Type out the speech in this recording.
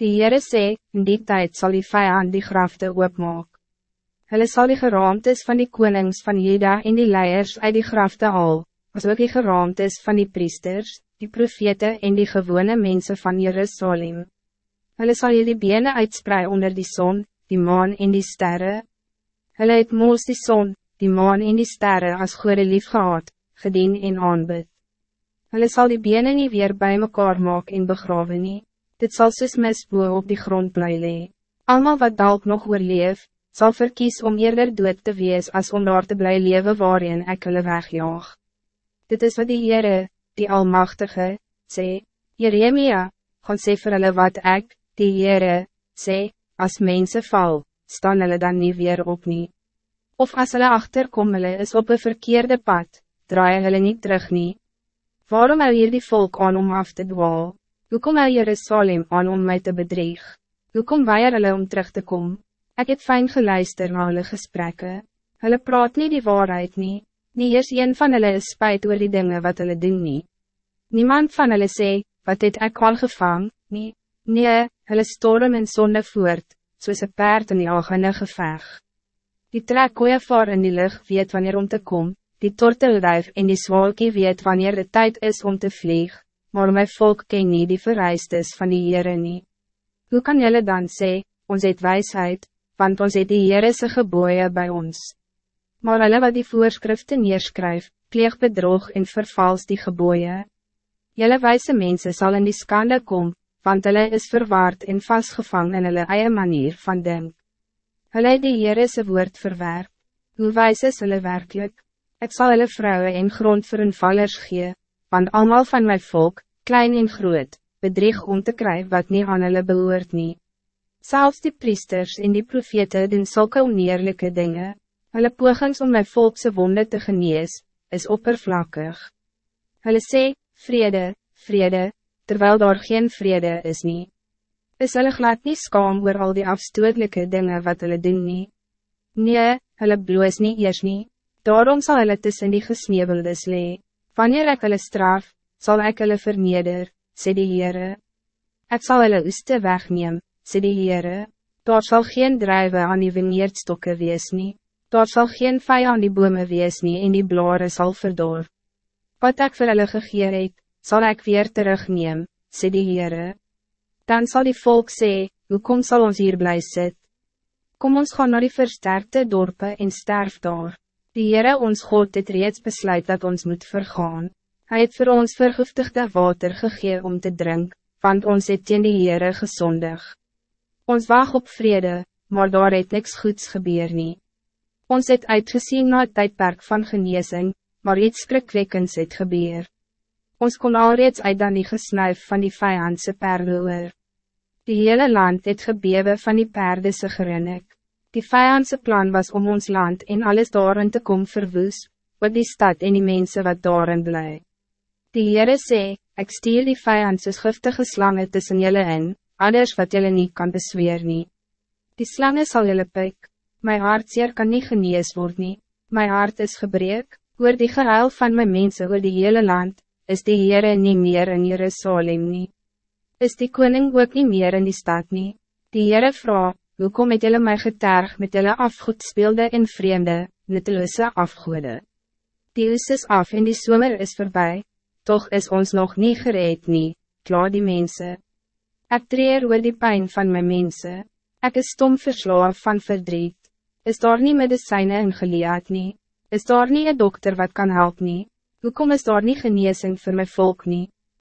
Die Heere sê, in die tijd zal die vijand die grafte oopmaak. Hulle sal die geraamtes van die konings van Juda en die leiers uit die grafte haal, as ook die geraamtes van die priesters, die profete en die gewone mensen van Jerusalem. Hulle sal jy die bene uitsprei onder die zon, die maan en die sterren. Hulle het moos die zon, die maan en die sterren als goede lief gehad, gedien en aanbid. Hulle sal die bene nie weer bij mekaar maak en begrawe nie. Dit sal soos misboe op die grond bly lee. Almal wat dalk nog oorleef, sal verkies om eerder dood te wees als om daar te bly lewe waarin ek hulle wegjaag. Dit is wat die Heere, die Almachtige, sê, Jeremia, gaan sê vir hulle wat ek, die Heere, sê, as mensen val, staan hulle dan niet weer op nie. Of as hulle achterkom hulle is op een verkeerde pad, draai hulle niet terug nie. Waarom hou hier die volk aan om af te dwaal? Hoekom hou Jerusalem aan om mij te bedreig? Hoekom weier hulle om terug te komen? Ik heb fijn geluister na hulle gesprekken. Hulle praat niet die waarheid nie. Nie eers een van hulle is spijt oor die dingen wat hulle doen nie. Niemand van hulle sê, wat het ek al gevang, nie. Nee, hulle storm en sonde voort, soos een paard in die algene geveg. Die trek vaar in die lucht weet wanneer om te komen die tortelduif en die zwalkie weet wanneer de tijd is om te vliegen, maar mijn volk ken niet die vereistes van die Heere nie. Hoe kan jullie dan zeggen, ons het wijsheid, want ons het die Heerese geboeien bij ons. Maar hulle wat die voorschriften neerskryf, pleeg bedrog en vervals die geboeien. Jelle wijze mensen zal in die skande kom, want hulle is verwaard en vastgevangen in hulle eie manier van denk. Hulle het die Heerese woord verwerp. Hoe wijs is hulle werkelijk? Ik zal hulle vrouwen en grond voor hun vallers gee, want allemaal van mijn volk, klein en groot, bedrieg om te krijgen wat niet aan hulle behoort nie. Zelfs die priesters en die profete doen zulke oneerlijke dingen. Hulle pogings om mijn volkse wonde te genees, is oppervlakkig. Hulle sê, vrede, vrede, terwijl daar geen vrede is nie. Is hulle glad nie skaam oor al die afstootlijke dingen wat hulle doen nie? Nee, hulle bloos nie eers nie. Daarom zal hulle tussen die gesneeuweldes lee. Wanneer ek hulle straf, zal ik hulle verneder, sê die Heere. Ek sal hulle oeste wegneem, sê die Heere. Daar zal geen drijven aan die vineerdstokke wees nie. Daar zal geen vij aan die bome wees nie en die blare sal verdor. Wat ik vir hulle gegeer het, sal ek weer terugneem, sê die Heere. Dan zal die volk sê, hoekom sal ons hier bly sit? Kom ons gaan naar die versterkte dorpen en sterf daar. Die Heere ons God het reeds besluit dat ons moet vergaan. Hij het voor ons vergiftigde water gegee om te drinken, want ons het teen die Heere gezondig. Ons wacht op vrede, maar daar het niks goeds gebeur nie. Ons het uitgezien na het tijdperk van genezing, maar iets skrikwekkends het gebeur. Ons kon al reeds uit dan die gesnuif van die vijandse perdeloer. Die hele land het gebewe van die perdese gerinnik. Die vijandse plan was om ons land en alles daarin te kom verwoes, wat die stad en die mensen wat daarin bly. Die Heere sê, ek stuur die vijandse giftige slangen tussen jullie in, anders wat jullie niet kan besweer nie. Die slangen zal jullie pik, my hartseer kan niet genees word nie, my hart is gebreek, oor die gehuil van my mensen oor die hele land, is die Heere niet meer in Jerusalem nie. Is die koning ook niet meer in die stad nie, die Heere vraag, Hoekom het julle my geterg met julle afgoed speelde in vreemde, nutteloze afgoede? Die oes is af en die zomer is voorbij, toch is ons nog niet gereed nie, klaar die mensen. Ik treer oor die pijn van mijn mensen. Ik is stom verslaaf van verdriet. Is daar niet medicijnen in geleerd nie? Is daar niet een dokter wat kan helpen nie? Hoekom is daar niet genezing voor mijn volk nie?